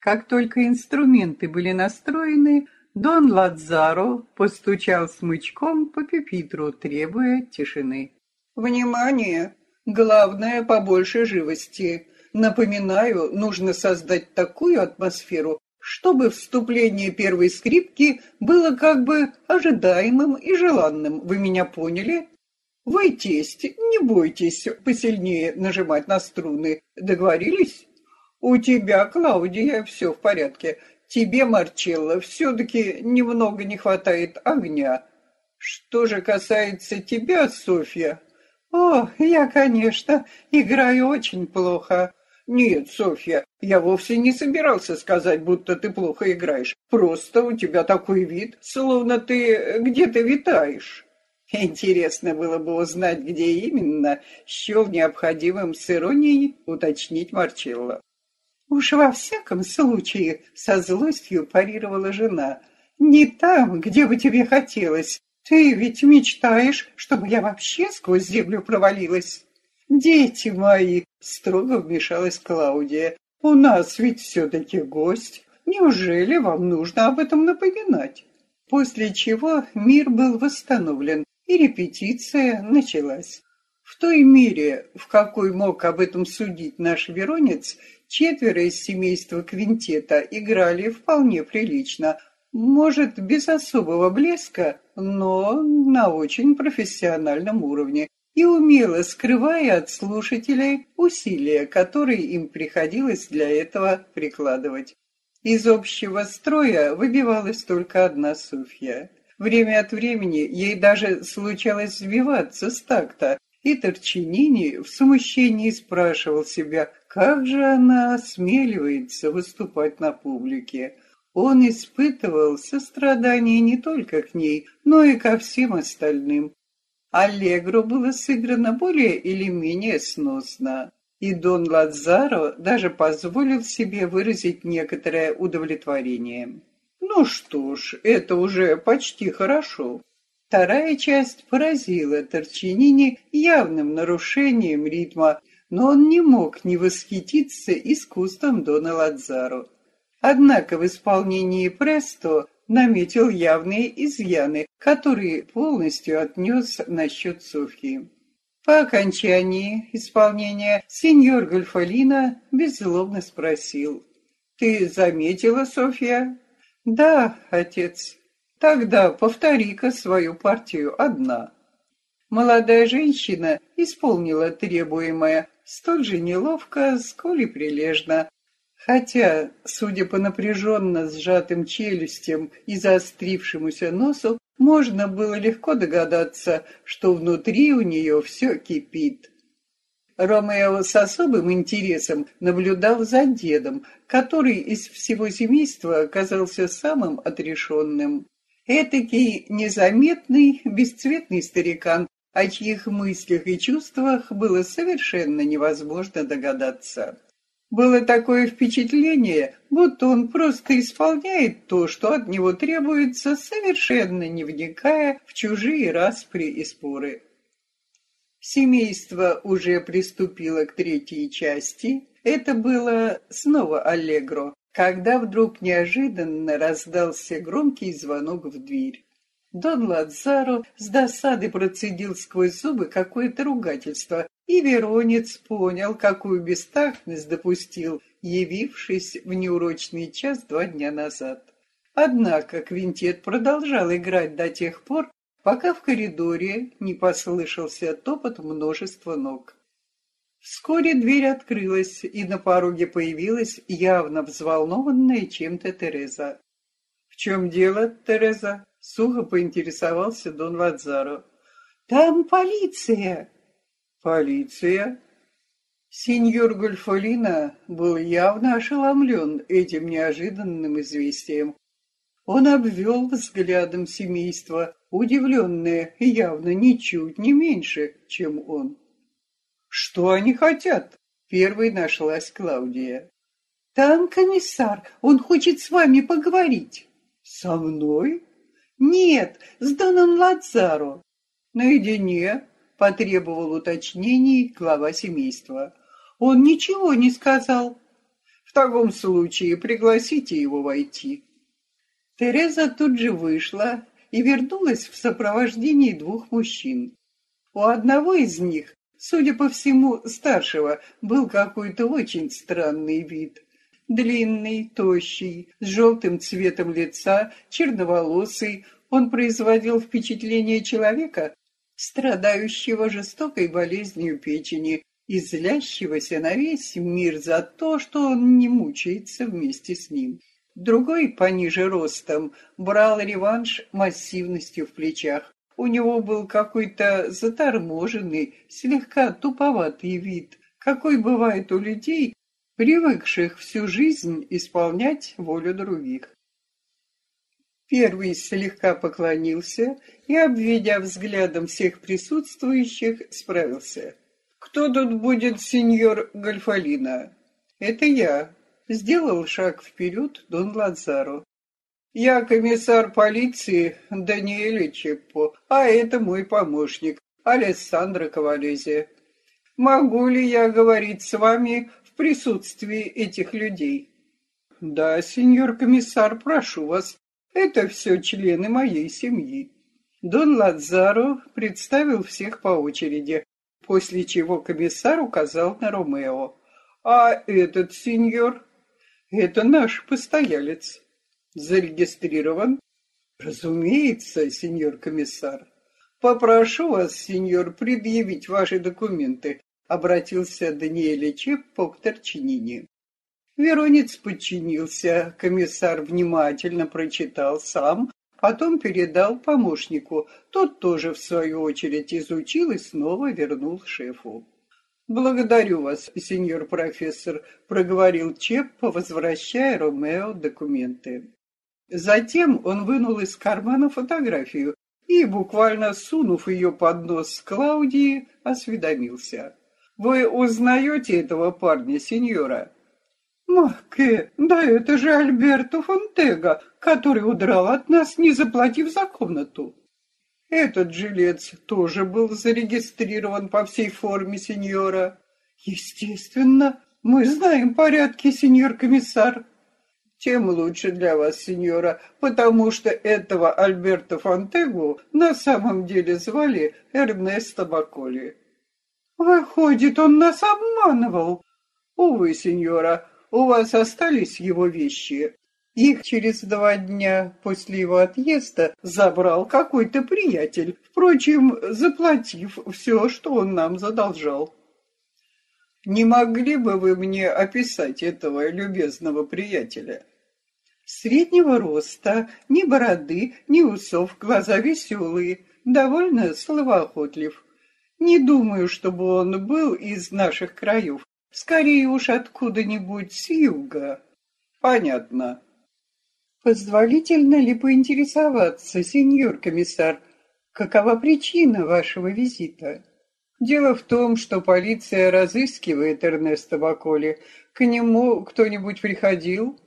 Как только инструменты были настроены, Дон Ладзаро постучал смычком по пепитру, требуя тишины. «Внимание! Главное, побольше живости. Напоминаю, нужно создать такую атмосферу, чтобы вступление первой скрипки было как бы ожидаемым и желанным. Вы меня поняли? Вы, тесть, не бойтесь посильнее нажимать на струны. Договорились? У тебя, Клаудия, все в порядке. Тебе, Марчелло, все-таки немного не хватает огня. Что же касается тебя, Софья... О, я, конечно, играю очень плохо. Нет, Софья, я вовсе не собирался сказать, будто ты плохо играешь. Просто у тебя такой вид, словно ты где-то витаешь. Интересно было бы узнать, где именно, счел необходимым с иронией уточнить Марчелло. Уж во всяком случае, со злостью парировала жена. Не там, где бы тебе хотелось. Ты ведь мечтаешь, чтобы я вообще сквозь землю провалилась. Дети мои, строго вмешалась Клаудия. У нас ведь все-таки гость. Неужели вам нужно об этом напоминать? После чего мир был восстановлен, и репетиция началась. В той мере, в какой мог об этом судить наш Веронец, четверо из семейства квинтета играли вполне прилично, может, без особого блеска, но на очень профессиональном уровне и умело скрывая от слушателей усилия, которые им приходилось для этого прикладывать. Из общего строя выбивалась только одна Софья. Время от времени ей даже случалось сбиваться с такта, и Торчинини в смущении спрашивал себя, как же она осмеливается выступать на публике. Он испытывал сострадание не только к ней, но и ко всем остальным. Аллегро было сыграно более или менее сносно, и Дон Ладзаро даже позволил себе выразить некоторое удовлетворение. Ну что ж, это уже почти хорошо. Вторая часть поразила Торчинини явным нарушением ритма, но он не мог не восхититься искусством Дона Ладзаро. Однако в исполнении Престо наметил явные изъяны, которые полностью отнес насчет Софьи. По окончании исполнения сеньор Гольфалина беззлобно спросил. «Ты заметила, Софья?» Да, отец. Тогда повтори-ка свою партию одна. Молодая женщина исполнила требуемое столь же неловко, сколь и прилежно, хотя, судя по напряженно сжатым челюстям и заострившемуся носу, можно было легко догадаться, что внутри у нее все кипит. Ромео с особым интересом наблюдал за дедом, который из всего семейства оказался самым отрешенным. Этакий незаметный, бесцветный старикан, о чьих мыслях и чувствах было совершенно невозможно догадаться. Было такое впечатление, будто он просто исполняет то, что от него требуется, совершенно не вникая в чужие распри и споры. Семейство уже приступило к третьей части. Это было снова Аллегро, когда вдруг неожиданно раздался громкий звонок в дверь. Дон Ладзаро с досады процедил сквозь зубы какое-то ругательство, и Веронец понял, какую бестактность допустил, явившись в неурочный час два дня назад. Однако квинтет продолжал играть до тех пор, пока в коридоре не послышался топот множества ног. Вскоре дверь открылась, и на пороге появилась явно взволнованная чем-то Тереза. «В чем дело, Тереза?» — сухо поинтересовался Дон Вадзаро. «Там полиция!» «Полиция?» Сеньор Гольфолина был явно ошеломлен этим неожиданным известием. Он обвел взглядом семейство, удивленное явно ничуть не меньше, чем он. «Что они хотят?» — первой нашлась Клаудия. «Там комиссар, он хочет с вами поговорить». «Со мной?» «Нет, с Доном Лацаро». «Наедине», — потребовал уточнений глава семейства. «Он ничего не сказал». «В таком случае пригласите его войти. Тереза тут же вышла и вернулась в сопровождении двух мужчин. У одного из них, судя по всему, старшего, был какой-то очень странный вид. Длинный, тощий, с желтым цветом лица, черноволосый, он производил впечатление человека, страдающего жестокой болезнью печени и злящегося на весь мир за то, что он не мучается вместе с ним. Другой, пониже ростом, брал реванш массивностью в плечах. У него был какой-то заторможенный, слегка туповатый вид, какой бывает у людей, привыкших всю жизнь исполнять волю других. Первый слегка поклонился и, обведя взглядом всех присутствующих, справился. «Кто тут будет сеньор Гальфалина?» «Это я», — сделал шаг вперед Дон Лазаро. «Я комиссар полиции Даниэле Чеппо, а это мой помощник Алессандро Кавалезе. Могу ли я говорить с вами присутствии этих людей?» «Да, сеньор комиссар, прошу вас. Это все члены моей семьи». Дон Ладзаро представил всех по очереди, после чего комиссар указал на Ромео. «А этот сеньор?» «Это наш постоялец. Зарегистрирован?» «Разумеется, сеньор комиссар. Попрошу вас, сеньор, предъявить ваши документы», обратился Даниэле Чеппо к Торчинини. Веронец подчинился, комиссар внимательно прочитал сам, Потом передал помощнику. Тот тоже, в свою очередь, изучил и снова вернул шефу. «Благодарю вас, сеньор профессор», — проговорил Чеппо, возвращая Ромео документы. Затем он вынул из кармана фотографию и, буквально сунув ее под нос Клаудии, осведомился. «Вы узнаете этого парня, сеньора?» «Маке, да это же Альберто Фонтега, который удрал от нас, не заплатив за комнату». Этот жилец тоже был зарегистрирован по всей форме сеньора. Естественно, мы знаем порядки, сеньор комиссар. Тем лучше для вас, сеньора, потому что этого Альберто Фонтегу на самом деле звали Эрнесто Баколи. Выходит, он нас обманывал. Увы, сеньора, у вас остались его вещи? Их через два дня после его отъезда забрал какой-то приятель, впрочем, заплатив все, что он нам задолжал. Не могли бы вы мне описать этого любезного приятеля? Среднего роста, ни бороды, ни усов, глаза веселые, довольно словоохотлив. Не думаю, чтобы он был из наших краев. Скорее уж откуда-нибудь с юга. Понятно. Позволительно ли поинтересоваться, сеньор комиссар, какова причина вашего визита? Дело в том, что полиция разыскивает Эрнеста Баколи. К нему кто-нибудь приходил?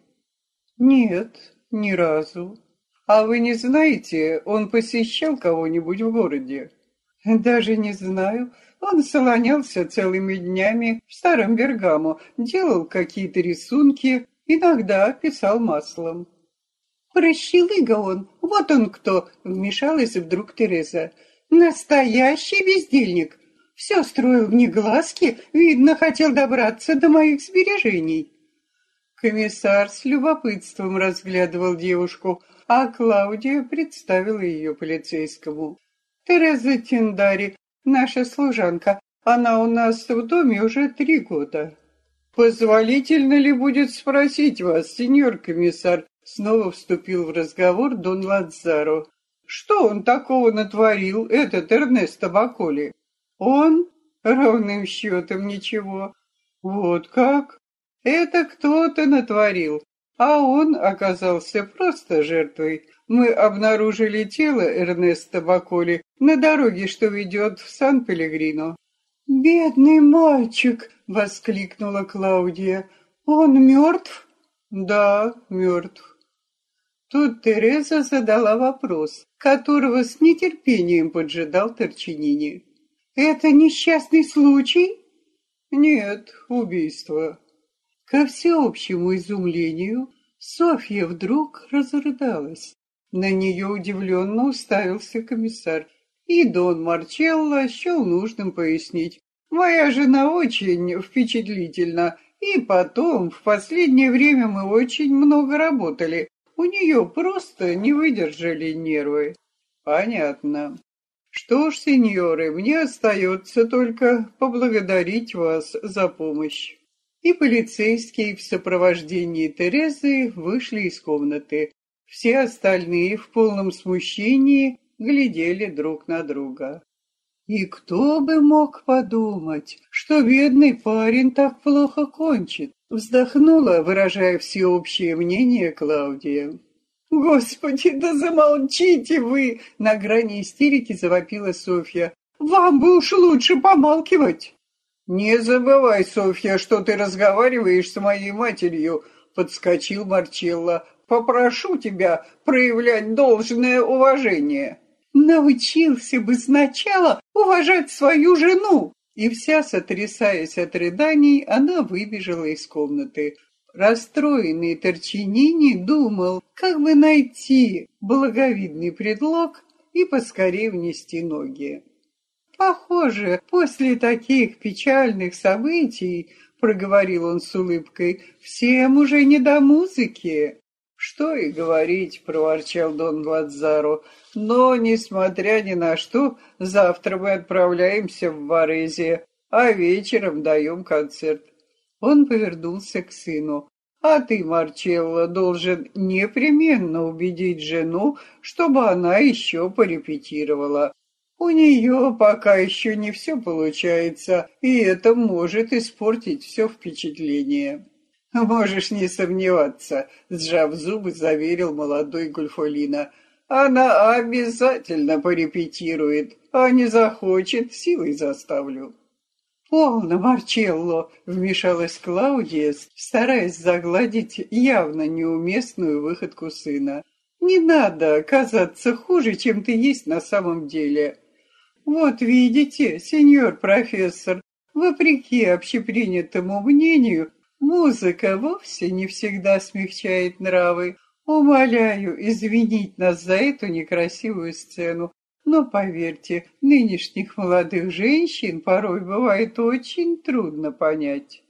Нет, ни разу. А вы не знаете, он посещал кого-нибудь в городе? Даже не знаю. Он слонялся целыми днями в старом Бергамо, делал какие-то рисунки, иногда писал маслом. «Прощелыга он, вот он кто!» — вмешалась вдруг Тереза. «Настоящий бездельник! Все строил мне глазки, видно, хотел добраться до моих сбережений». Комиссар с любопытством разглядывал девушку, а Клаудия представила ее полицейскому. «Тереза Тиндари, Наша служанка, она у нас в доме уже три года. Позволительно ли будет спросить вас, сеньор комиссар? Снова вступил в разговор Дон Ладзаро. Что он такого натворил, этот Эрнесто Баколи? Он? Ровным счетом ничего. Вот как? Это кто-то натворил, а он оказался просто жертвой. Мы обнаружили тело Эрнеста Баколи на дороге, что ведет в Сан-Пелегрино. «Бедный мальчик!» — воскликнула Клаудия. «Он мертв?» «Да, мертв». Тут Тереза задала вопрос, которого с нетерпением поджидал Торчинини. «Это несчастный случай?» «Нет, убийство». Ко всеобщему изумлению Софья вдруг разрыдалась. На нее удивленно уставился комиссар. И Дон Марчелло счел нужным пояснить. «Моя жена очень впечатлительна, и потом, в последнее время мы очень много работали. У нее просто не выдержали нервы». «Понятно. Что ж, сеньоры, мне остается только поблагодарить вас за помощь». И полицейские в сопровождении Терезы вышли из комнаты. Все остальные в полном смущении глядели друг на друга. И кто бы мог подумать, что бедный парень так плохо кончит, вздохнула, выражая всеобщее мнение Клаудия. «Господи, да замолчите вы!» — на грани истерики завопила Софья. «Вам бы уж лучше помалкивать!» «Не забывай, Софья, что ты разговариваешь с моей матерью!» — подскочил Марчелло. «Попрошу тебя проявлять должное уважение!» «Научился бы сначала уважать свою жену!» И вся, сотрясаясь от рыданий, она выбежала из комнаты. Расстроенный Торчинини думал, как бы найти благовидный предлог и поскорее внести ноги. Похоже, после таких печальных событий, проговорил он с улыбкой, всем уже не до музыки. Что и говорить, проворчал Дон Гладзаро, но, несмотря ни на что, завтра мы отправляемся в Варезия, а вечером даем концерт. Он повернулся к сыну. «А ты, Марчелло, должен непременно убедить жену, чтобы она еще порепетировала. У нее пока еще не все получается, и это может испортить все впечатление». «Можешь не сомневаться», — сжав зубы, заверил молодой Гульфолина. «Она обязательно порепетирует, а не захочет, силой заставлю». «Полно, Марчелло!» — вмешалась Клаудия, стараясь загладить явно неуместную выходку сына. «Не надо казаться хуже, чем ты есть на самом деле. Вот видите, сеньор профессор, вопреки общепринятому мнению, музыка вовсе не всегда смягчает нравы. Умоляю извинить нас за эту некрасивую сцену. Но поверьте, нынешних молодых женщин порой бывает очень трудно понять.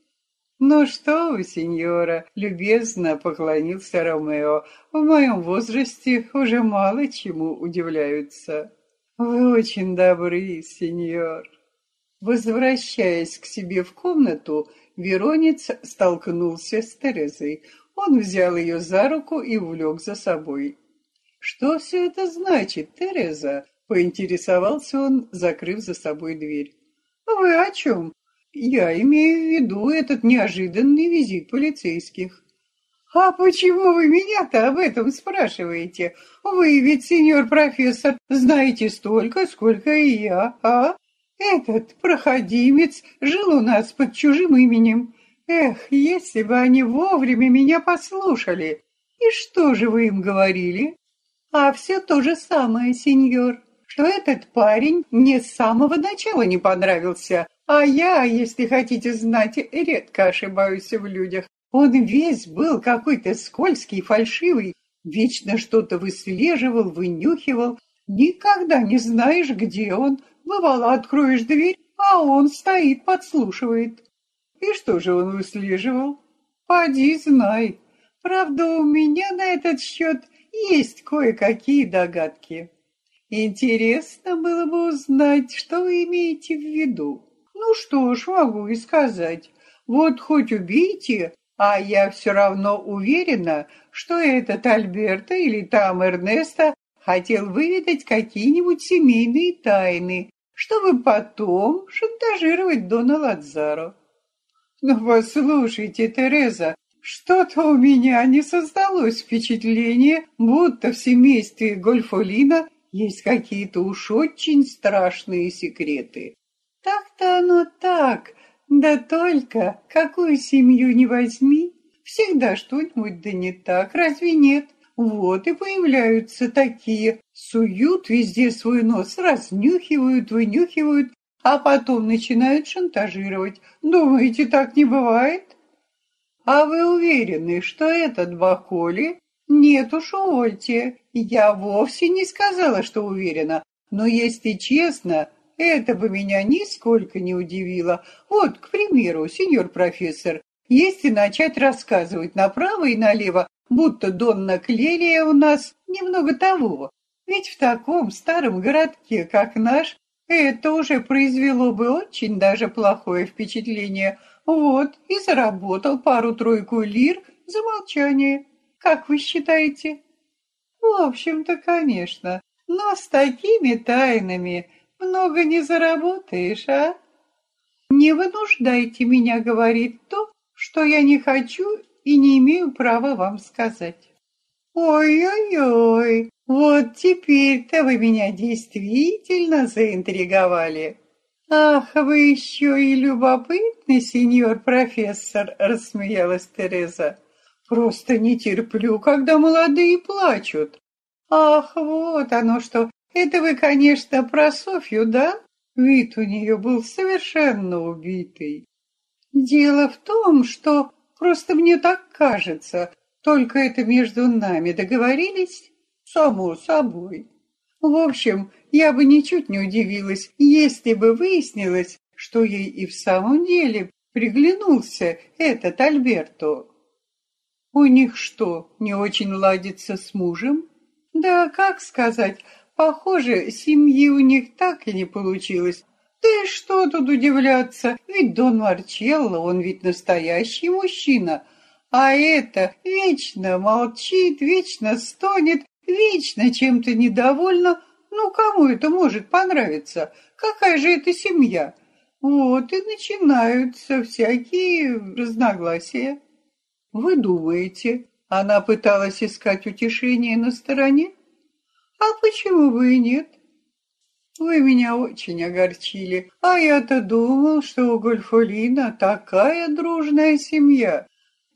«Ну что вы, сеньора!» — любезно поклонился Ромео. «В моем возрасте уже мало чему удивляются». «Вы очень добры, сеньор!» Возвращаясь к себе в комнату, Веронец столкнулся с Терезой. Он взял ее за руку и увлек за собой. «Что все это значит, Тереза?» Поинтересовался он, закрыв за собой дверь. «Вы о чем?» «Я имею в виду этот неожиданный визит полицейских». «А почему вы меня-то об этом спрашиваете? Вы ведь, сеньор профессор, знаете столько, сколько и я, а? Этот проходимец жил у нас под чужим именем. Эх, если бы они вовремя меня послушали! И что же вы им говорили?» «А все то же самое, сеньор что этот парень мне с самого начала не понравился, а я, если хотите знать, редко ошибаюсь в людях. Он весь был какой-то скользкий, фальшивый, вечно что-то выслеживал, вынюхивал. Никогда не знаешь, где он. Бывало, откроешь дверь, а он стоит, подслушивает. И что же он выслеживал? Поди знай. Правда, у меня на этот счет есть кое-какие догадки. Интересно было бы узнать, что вы имеете в виду. Ну что ж, могу и сказать. Вот хоть убейте, а я все равно уверена, что этот Альберто или там Эрнесто хотел выведать какие-нибудь семейные тайны, чтобы потом шантажировать Дона Ладзаро. Но ну, послушайте, Тереза, что-то у меня не создалось впечатление, будто в семействе Гольфолина есть какие-то уж очень страшные секреты. Так-то оно так, да только какую семью не возьми, всегда что-нибудь да не так, разве нет? Вот и появляются такие, суют везде свой нос, разнюхивают, вынюхивают, а потом начинают шантажировать. Думаете, так не бывает? А вы уверены, что этот Баколи? Нет уж, увольте. Я вовсе не сказала, что уверена. Но если честно, это бы меня нисколько не удивило. Вот, к примеру, сеньор профессор, если начать рассказывать направо и налево, будто Донна Клелия у нас немного того. Ведь в таком старом городке, как наш, это уже произвело бы очень даже плохое впечатление. Вот, и заработал пару-тройку лир за молчание. Как вы считаете? В общем-то, конечно. Но с такими тайнами много не заработаешь, а? Не вынуждайте меня говорить то, что я не хочу и не имею права вам сказать. Ой-ой-ой, вот теперь-то вы меня действительно заинтриговали. Ах, вы еще и любопытный, сеньор профессор, рассмеялась Тереза. Просто не терплю, когда молодые плачут. Ах, вот оно что. Это вы, конечно, про Софью, да? Вид у нее был совершенно убитый. Дело в том, что просто мне так кажется, только это между нами договорились? Само собой. В общем, я бы ничуть не удивилась, если бы выяснилось, что ей и в самом деле приглянулся этот Альберто. У них что, не очень ладится с мужем? Да, как сказать, похоже, семьи у них так и не получилось. Да и что тут удивляться, ведь Дон Марчелло, он ведь настоящий мужчина, а это вечно молчит, вечно стонет, вечно чем-то недовольна. Ну, кому это может понравиться? Какая же это семья? Вот и начинаются всякие разногласия. Вы думаете, она пыталась искать утешение на стороне? А почему бы и нет? Вы меня очень огорчили, а я-то думал, что у Гольфолина такая дружная семья.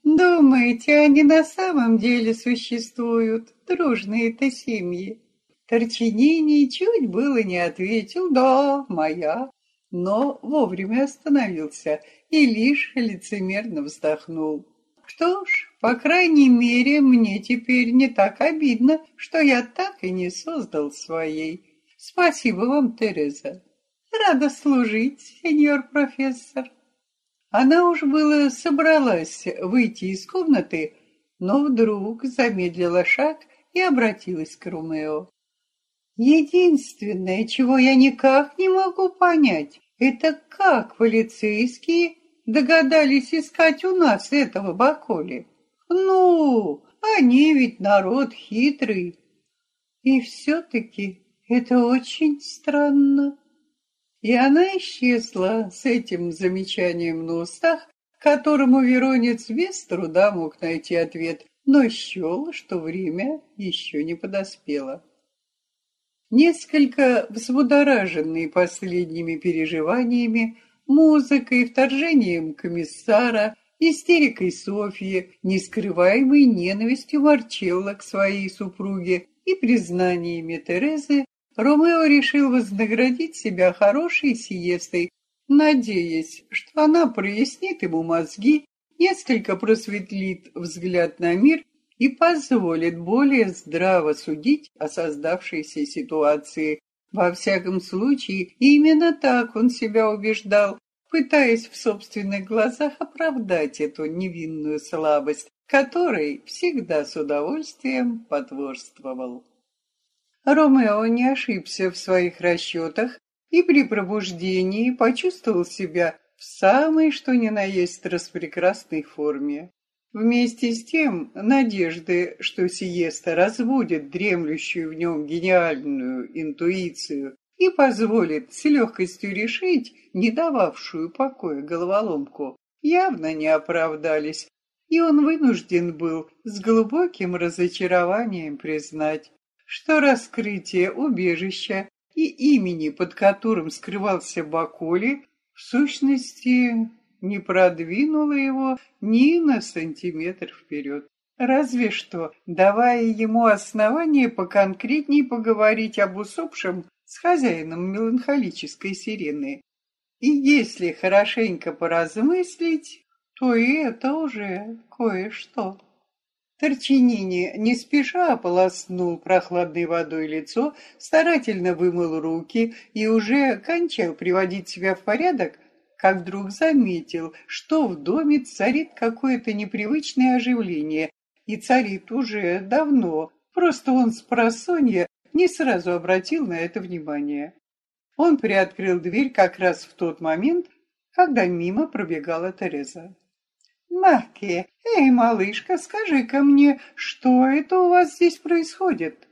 Думаете, они на самом деле существуют, дружные-то семьи? Торчинини чуть было не ответил «да, моя», но вовремя остановился и лишь лицемерно вздохнул. Что ж, по крайней мере, мне теперь не так обидно, что я так и не создал своей. Спасибо вам, Тереза. Рада служить, сеньор профессор. Она уж было собралась выйти из комнаты, но вдруг замедлила шаг и обратилась к Ромео. «Единственное, чего я никак не могу понять, это как полицейские догадались искать у нас этого Баколи. Ну, они ведь народ хитрый. И все-таки это очень странно. И она исчезла с этим замечанием на устах, которому Веронец без труда мог найти ответ, но счел, что время еще не подоспело. Несколько взбудораженный последними переживаниями, музыкой, вторжением комиссара, истерикой Софьи, нескрываемой ненавистью Марчелла к своей супруге и признаниями Терезы, Ромео решил вознаградить себя хорошей сиестой, надеясь, что она прояснит ему мозги, несколько просветлит взгляд на мир и позволит более здраво судить о создавшейся ситуации. Во всяком случае, именно так он себя убеждал, пытаясь в собственных глазах оправдать эту невинную слабость, которой всегда с удовольствием потворствовал. Ромео не ошибся в своих расчетах и при пробуждении почувствовал себя в самой что ни на есть распрекрасной форме. Вместе с тем, надежды, что сиеста разбудит дремлющую в нем гениальную интуицию и позволит с легкостью решить не дававшую покоя головоломку, явно не оправдались, и он вынужден был с глубоким разочарованием признать, что раскрытие убежища и имени, под которым скрывался Баколи, в сущности не продвинуло его ни на сантиметр вперед. Разве что, давая ему основание поконкретней поговорить об усопшем с хозяином меланхолической сирены. И если хорошенько поразмыслить, то и это уже кое-что. Торчинини не спеша ополоснул прохладной водой лицо, старательно вымыл руки и уже кончал приводить себя в порядок, как вдруг заметил, что в доме царит какое-то непривычное оживление, и царит уже давно, просто он с просонья не сразу обратил на это внимание. Он приоткрыл дверь как раз в тот момент, когда мимо пробегала Тереза. «Маки, эй, малышка, скажи-ка мне, что это у вас здесь происходит?»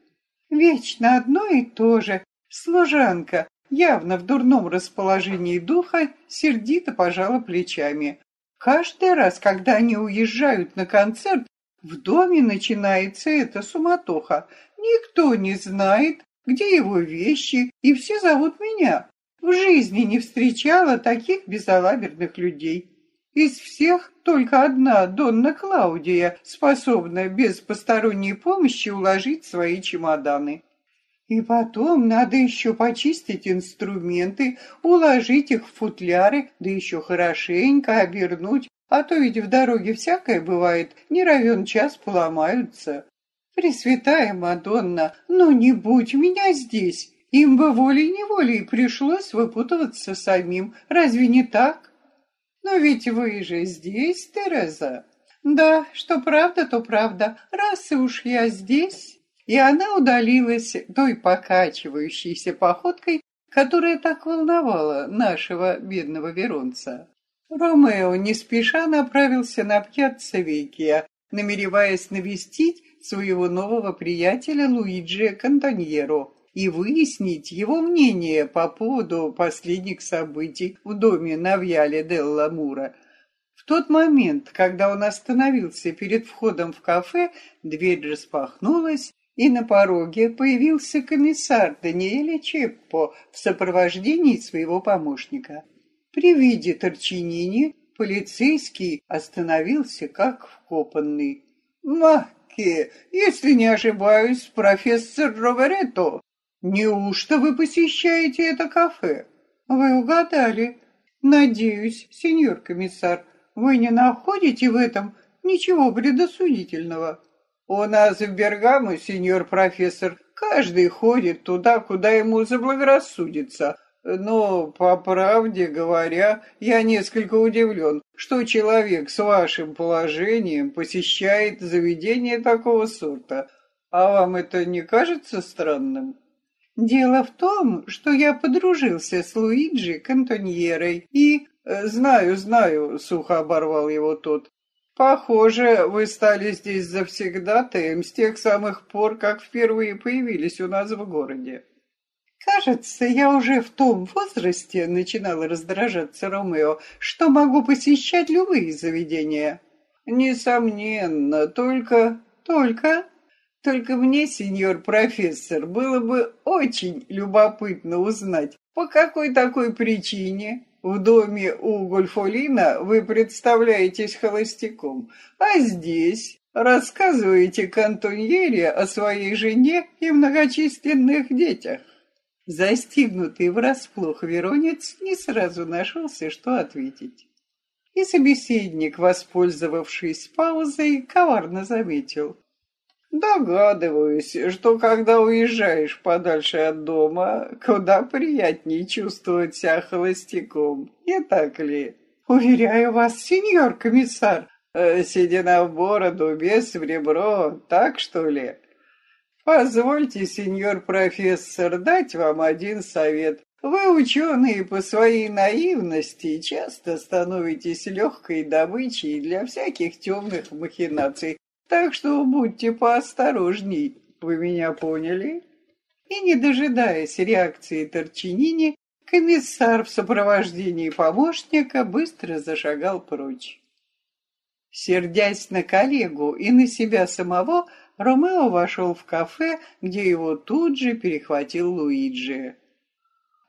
«Вечно одно и то же. Служанка, явно в дурном расположении духа, сердито пожала плечами. Каждый раз, когда они уезжают на концерт, в доме начинается эта суматоха. Никто не знает, где его вещи, и все зовут меня. В жизни не встречала таких безалаберных людей. Из всех только одна Донна Клаудия способна без посторонней помощи уложить свои чемоданы. И потом надо еще почистить инструменты, уложить их в футляры, да еще хорошенько обернуть, а то ведь в дороге всякое бывает, не равен час поломаются. Пресвятая Мадонна, ну не будь меня здесь, им бы волей-неволей пришлось выпутываться самим, разве не так? Но ведь вы же здесь, Тереза. Да, что правда, то правда. Раз и уж я здесь. И она удалилась той покачивающейся походкой, которая так волновала нашего бедного Веронца. Ромео не спеша направился на пьяцца Векия, намереваясь навестить своего нового приятеля Луиджи Кантоньеро и выяснить его мнение по поводу последних событий в доме на Вьяле Делла Мура. В тот момент, когда он остановился перед входом в кафе, дверь распахнулась, и на пороге появился комиссар Даниэле Чеппо в сопровождении своего помощника. При виде Торчинини полицейский остановился как вкопанный. «Маки, если не ошибаюсь, профессор Роверетто, Неужто вы посещаете это кафе? Вы угадали. Надеюсь, сеньор комиссар, вы не находите в этом ничего предосудительного. У нас в Бергамо, сеньор профессор, каждый ходит туда, куда ему заблагорассудится. Но, по правде говоря, я несколько удивлен, что человек с вашим положением посещает заведение такого сорта. А вам это не кажется странным? Дело в том, что я подружился с Луиджи Кантоньерой и... Э, знаю, знаю, сухо оборвал его тот. Похоже, вы стали здесь завсегдатаем с тех самых пор, как впервые появились у нас в городе. Кажется, я уже в том возрасте, начинала раздражаться Ромео, что могу посещать любые заведения. Несомненно, только... Только... Только мне, сеньор профессор, было бы очень любопытно узнать, по какой такой причине в доме у Гольфолина вы представляетесь холостяком, а здесь рассказываете Кантоньере о своей жене и многочисленных детях. Застигнутый врасплох Веронец не сразу нашелся, что ответить. И собеседник, воспользовавшись паузой, коварно заметил. Догадываюсь, что когда уезжаешь подальше от дома, куда приятнее чувствовать себя холостяком, не так ли? Уверяю вас, сеньор комиссар, э, седина в бороду, без в ребро, так что ли? Позвольте, сеньор профессор, дать вам один совет. Вы, ученые, по своей наивности часто становитесь легкой добычей для всяких темных махинаций, так что будьте поосторожней, вы меня поняли?» И, не дожидаясь реакции Торчинини, комиссар в сопровождении помощника быстро зашагал прочь. Сердясь на коллегу и на себя самого, Ромео вошел в кафе, где его тут же перехватил Луиджи.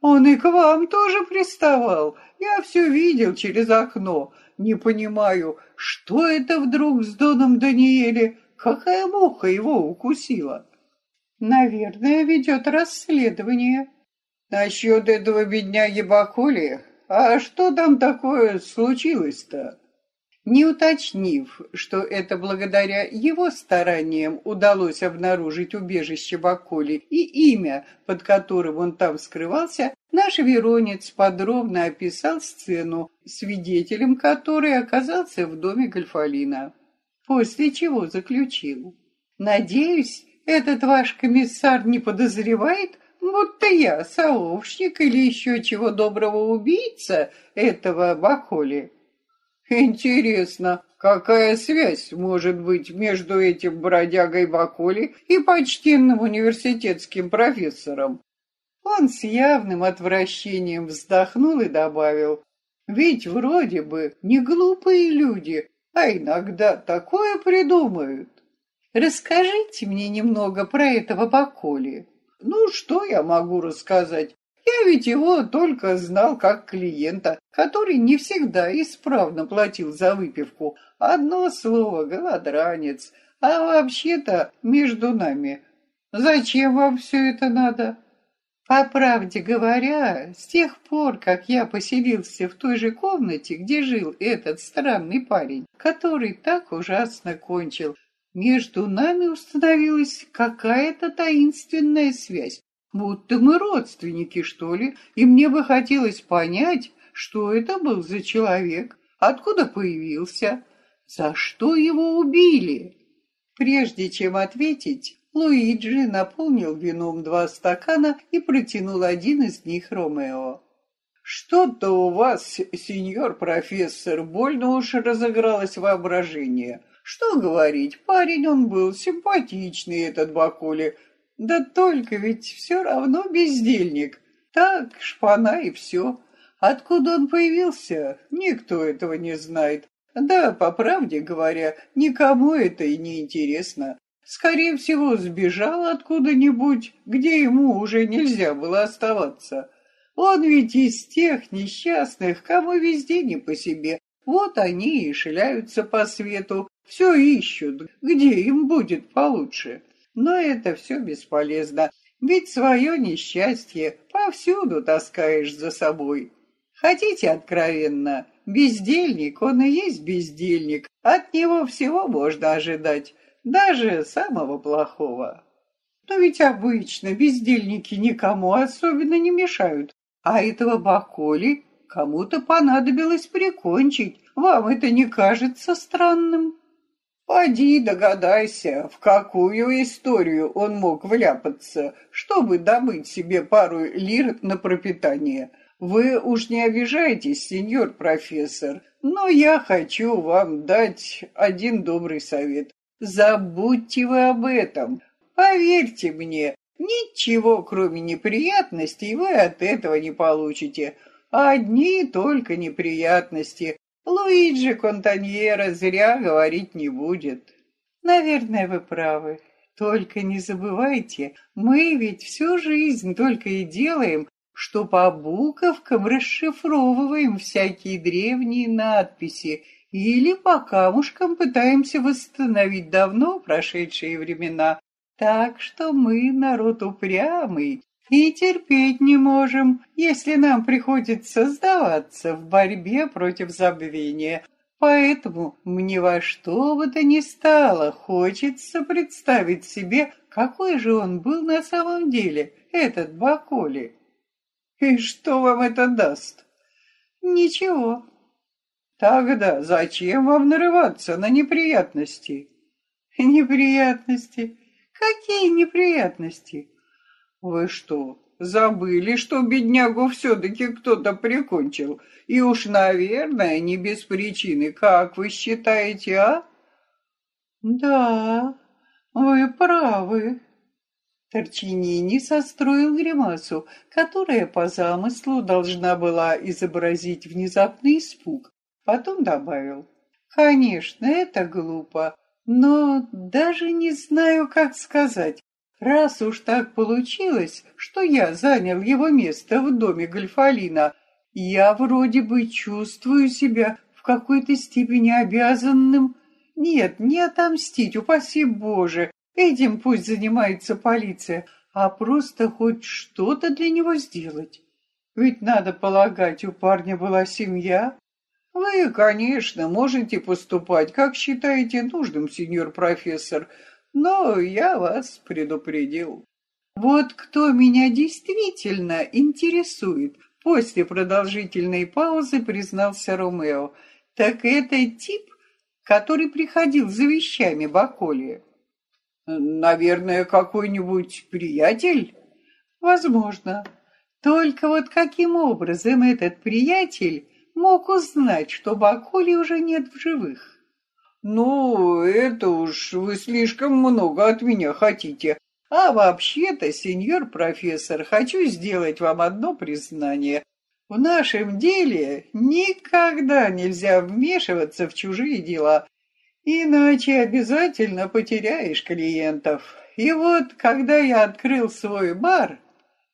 «Он и к вам тоже приставал. Я все видел через окно. Не понимаю, что это вдруг с Доном Даниэле? Какая муха его укусила? Наверное, ведет расследование. Насчет этого бедняги Бакули? А что там такое случилось-то? Не уточнив, что это благодаря его стараниям удалось обнаружить убежище Баколи и имя, под которым он там скрывался, наш Веронец подробно описал сцену, свидетелем которой оказался в доме Гальфалина. После чего заключил. «Надеюсь, этот ваш комиссар не подозревает, будто я сообщник или еще чего доброго убийца этого Баколи?» Интересно, какая связь может быть между этим бродягой Баколи и почтенным университетским профессором? Он с явным отвращением вздохнул и добавил, ведь вроде бы не глупые люди, а иногда такое придумают. Расскажите мне немного про этого Баколи. Ну, что я могу рассказать? Я ведь его только знал как клиента, который не всегда исправно платил за выпивку. Одно слово — голодранец. А вообще-то между нами. Зачем вам все это надо? По правде говоря, с тех пор, как я поселился в той же комнате, где жил этот странный парень, который так ужасно кончил, между нами установилась какая-то таинственная связь будто мы родственники, что ли, и мне бы хотелось понять, что это был за человек, откуда появился, за что его убили. Прежде чем ответить, Луиджи наполнил вином два стакана и протянул один из них Ромео. «Что-то у вас, сеньор профессор, больно уж разыгралось воображение. Что говорить, парень он был симпатичный, этот Бакули, да только ведь все равно бездельник. Так, шпана и все. Откуда он появился, никто этого не знает. Да, по правде говоря, никому это и не интересно. Скорее всего, сбежал откуда-нибудь, где ему уже нельзя было оставаться. Он ведь из тех несчастных, кому везде не по себе. Вот они и шляются по свету, все ищут, где им будет получше. Но это все бесполезно, ведь свое несчастье повсюду таскаешь за собой. Хотите откровенно, бездельник, он и есть бездельник, от него всего можно ожидать, даже самого плохого. Но ведь обычно бездельники никому особенно не мешают, а этого Баколи кому-то понадобилось прикончить. Вам это не кажется странным? Поди догадайся, в какую историю он мог вляпаться, чтобы добыть себе пару лир на пропитание. Вы уж не обижайтесь, сеньор профессор, но я хочу вам дать один добрый совет. Забудьте вы об этом. Поверьте мне, ничего кроме неприятностей вы от этого не получите. Одни только неприятности. Луиджи Контаньера зря говорить не будет. Наверное, вы правы. Только не забывайте, мы ведь всю жизнь только и делаем, что по буковкам расшифровываем всякие древние надписи или по камушкам пытаемся восстановить давно прошедшие времена. Так что мы народ упрямый и терпеть не можем, если нам приходится сдаваться в борьбе против забвения. Поэтому мне во что бы то ни стало хочется представить себе, какой же он был на самом деле, этот Баколи. И что вам это даст? Ничего. Тогда зачем вам нарываться на неприятности? Неприятности? Какие неприятности? Вы что, забыли, что беднягу все-таки кто-то прикончил? И уж, наверное, не без причины, как вы считаете, а? Да, вы правы. Торчинини состроил гримасу, которая по замыслу должна была изобразить внезапный испуг. Потом добавил. Конечно, это глупо, но даже не знаю, как сказать. Раз уж так получилось, что я занял его место в доме Гальфалина, я вроде бы чувствую себя в какой-то степени обязанным. Нет, не отомстить, упаси Боже, этим пусть занимается полиция, а просто хоть что-то для него сделать. Ведь, надо полагать, у парня была семья. Вы, конечно, можете поступать, как считаете нужным, сеньор профессор, но я вас предупредил. Вот кто меня действительно интересует, после продолжительной паузы признался Ромео, так это тип, который приходил за вещами Баколи. Наверное, какой-нибудь приятель? Возможно. Только вот каким образом этот приятель мог узнать, что Баколи уже нет в живых? Ну, это уж вы слишком много от меня хотите. А вообще-то, сеньор профессор, хочу сделать вам одно признание. В нашем деле никогда нельзя вмешиваться в чужие дела, иначе обязательно потеряешь клиентов. И вот, когда я открыл свой бар,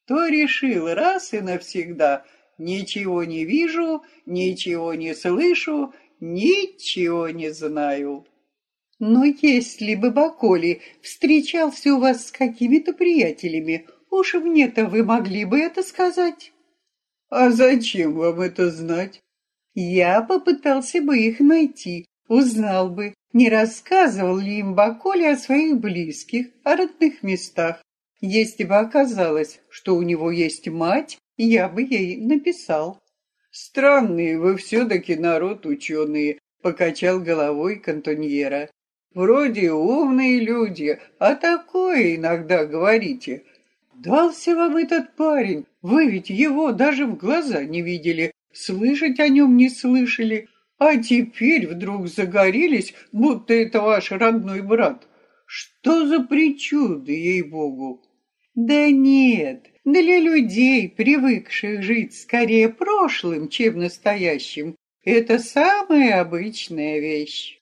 то решил раз и навсегда ничего не вижу, ничего не слышу, ничего не знаю. Но если бы Баколи встречался у вас с какими-то приятелями, уж мне-то вы могли бы это сказать. А зачем вам это знать? Я попытался бы их найти, узнал бы, не рассказывал ли им Баколи о своих близких, о родных местах. Если бы оказалось, что у него есть мать, я бы ей написал. Странные вы все-таки народ ученые, покачал головой кантоньера. Вроде умные люди, а такое иногда говорите. Дался вам этот парень, вы ведь его даже в глаза не видели, слышать о нем не слышали, а теперь вдруг загорелись, будто это ваш родной брат. Что за причуды, ей-богу! Да нет, для людей, привыкших жить скорее прошлым, чем настоящим, это самая обычная вещь.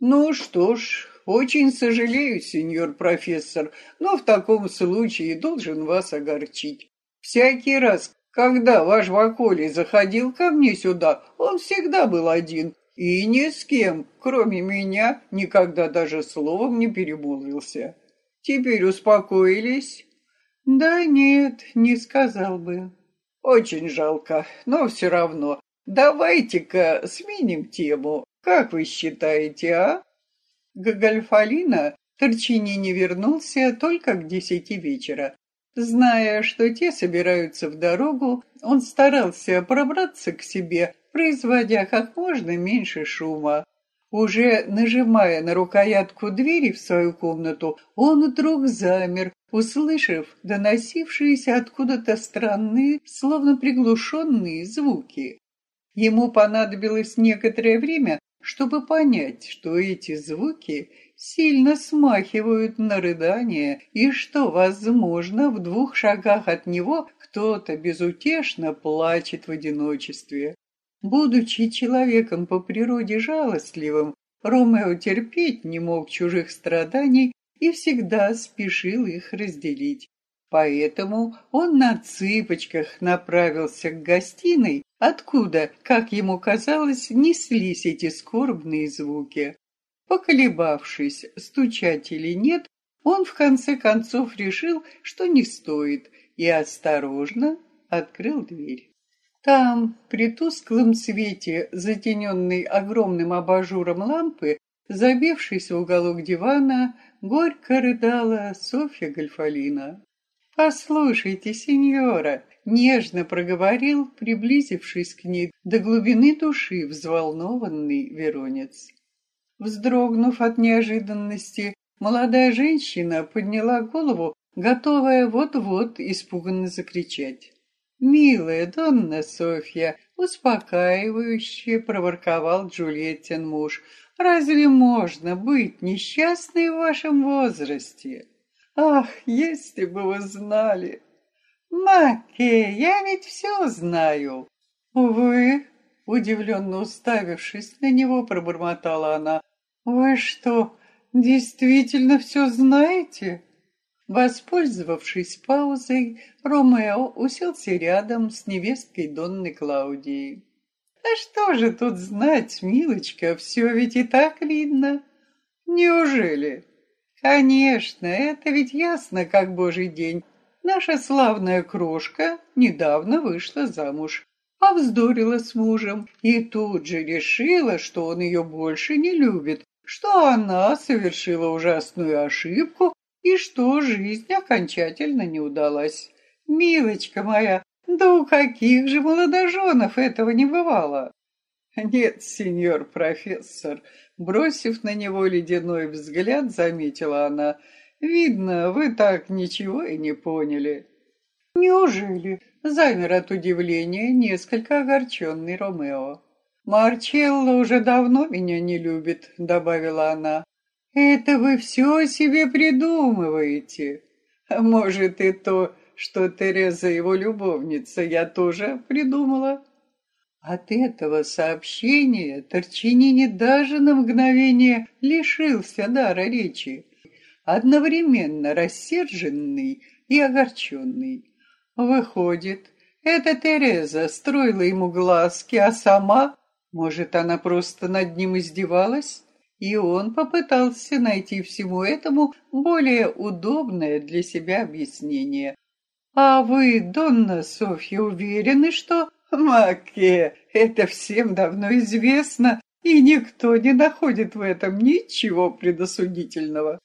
Ну что ж, очень сожалею, сеньор профессор, но в таком случае должен вас огорчить. Всякий раз, когда ваш Ваколи заходил ко мне сюда, он всегда был один и ни с кем, кроме меня, никогда даже словом не перемолвился. Теперь успокоились? Да нет, не сказал бы. Очень жалко, но все равно. Давайте-ка сменим тему. Как вы считаете, а? Гагальфалина Торчини не вернулся только к десяти вечера. Зная, что те собираются в дорогу, он старался пробраться к себе, производя как можно меньше шума. Уже нажимая на рукоятку двери в свою комнату, он вдруг замер, услышав доносившиеся откуда-то странные, словно приглушенные звуки. Ему понадобилось некоторое время, чтобы понять, что эти звуки сильно смахивают на рыдание и что, возможно, в двух шагах от него кто-то безутешно плачет в одиночестве. Будучи человеком по природе жалостливым, Ромео терпеть не мог чужих страданий и всегда спешил их разделить. Поэтому он на цыпочках направился к гостиной, откуда, как ему казалось, неслись эти скорбные звуки. Поколебавшись, стучать или нет, он в конце концов решил, что не стоит, и осторожно открыл дверь. Там, при тусклом свете, затененный огромным абажуром лампы, забившись в уголок дивана, горько рыдала Софья Гальфалина. «Послушайте, сеньора!» — нежно проговорил, приблизившись к ней до глубины души взволнованный Веронец. Вздрогнув от неожиданности, молодая женщина подняла голову, готовая вот-вот испуганно закричать. «Милая Донна Софья!» — успокаивающе проворковал Джульеттин муж. «Разве можно быть несчастной в вашем возрасте?» Ах, если бы вы знали! Маке, я ведь все знаю. Вы, удивленно уставившись на него, пробормотала она. Вы что, действительно все знаете? Воспользовавшись паузой, Ромео уселся рядом с невесткой Донны Клаудией. «А что же тут знать, милочка, все ведь и так видно». «Неужели?» Конечно, это ведь ясно, как божий день. Наша славная крошка недавно вышла замуж. повздорила с мужем и тут же решила, что он ее больше не любит, что она совершила ужасную ошибку и что жизнь окончательно не удалась. Милочка моя, да у каких же молодоженов этого не бывало? Нет, сеньор профессор, бросив на него ледяной взгляд, заметила она, видно, вы так ничего и не поняли. Неужели? Замер от удивления несколько огорченный Ромео. «Марчелло уже давно меня не любит», — добавила она. «Это вы все себе придумываете. Может, и то, что Тереза его любовница, я тоже придумала». От этого сообщения Торчинини даже на мгновение лишился дара речи, одновременно рассерженный и огорченный. Выходит, эта Тереза строила ему глазки, а сама, может, она просто над ним издевалась? И он попытался найти всему этому более удобное для себя объяснение. «А вы, Донна Софья, уверены, что...» «Маке, это всем давно известно, и никто не находит в этом ничего предосудительного».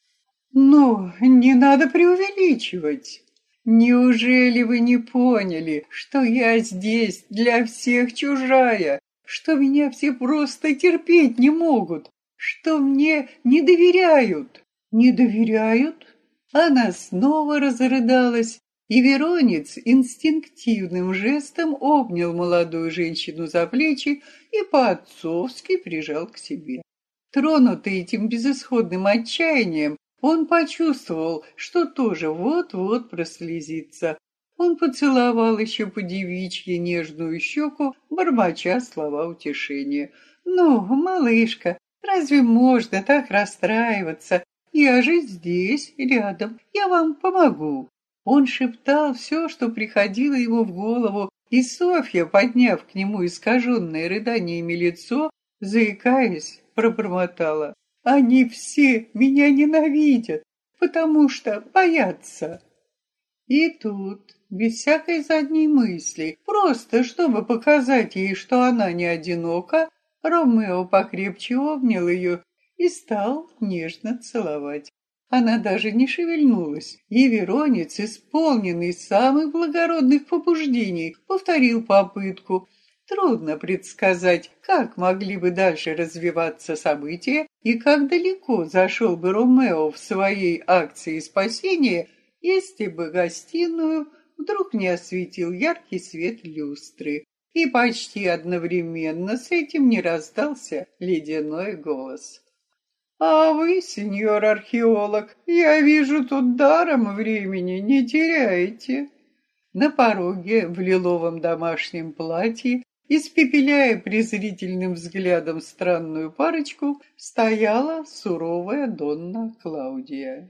«Ну, не надо преувеличивать. Неужели вы не поняли, что я здесь для всех чужая, что меня все просто терпеть не могут, что мне не доверяют? Не доверяют? Она снова разрыдалась, и Веронец инстинктивным жестом обнял молодую женщину за плечи и по-отцовски прижал к себе. Тронутый этим безысходным отчаянием, он почувствовал, что тоже вот-вот прослезится. Он поцеловал еще по девичьи нежную щеку, бормоча слова утешения. «Ну, малышка, разве можно так расстраиваться? Я же здесь, рядом, я вам помогу». Он шептал все, что приходило ему в голову, и Софья, подняв к нему искаженное рыданиями лицо, заикаясь, пробормотала. Они все меня ненавидят, потому что боятся. И тут, без всякой задней мысли, просто чтобы показать ей, что она не одинока, Ромео покрепче обнял ее и стал нежно целовать. Она даже не шевельнулась, и Веронец, исполненный самых благородных побуждений, повторил попытку, Трудно предсказать, как могли бы дальше развиваться события и как далеко зашел бы Ромео в своей акции спасения, если бы гостиную вдруг не осветил яркий свет люстры, и почти одновременно с этим не раздался ледяной голос. «А вы, сеньор археолог, я вижу, тут даром времени не теряете». На пороге в лиловом домашнем платье Испепеляя презрительным взглядом странную парочку, стояла суровая Донна Клаудия.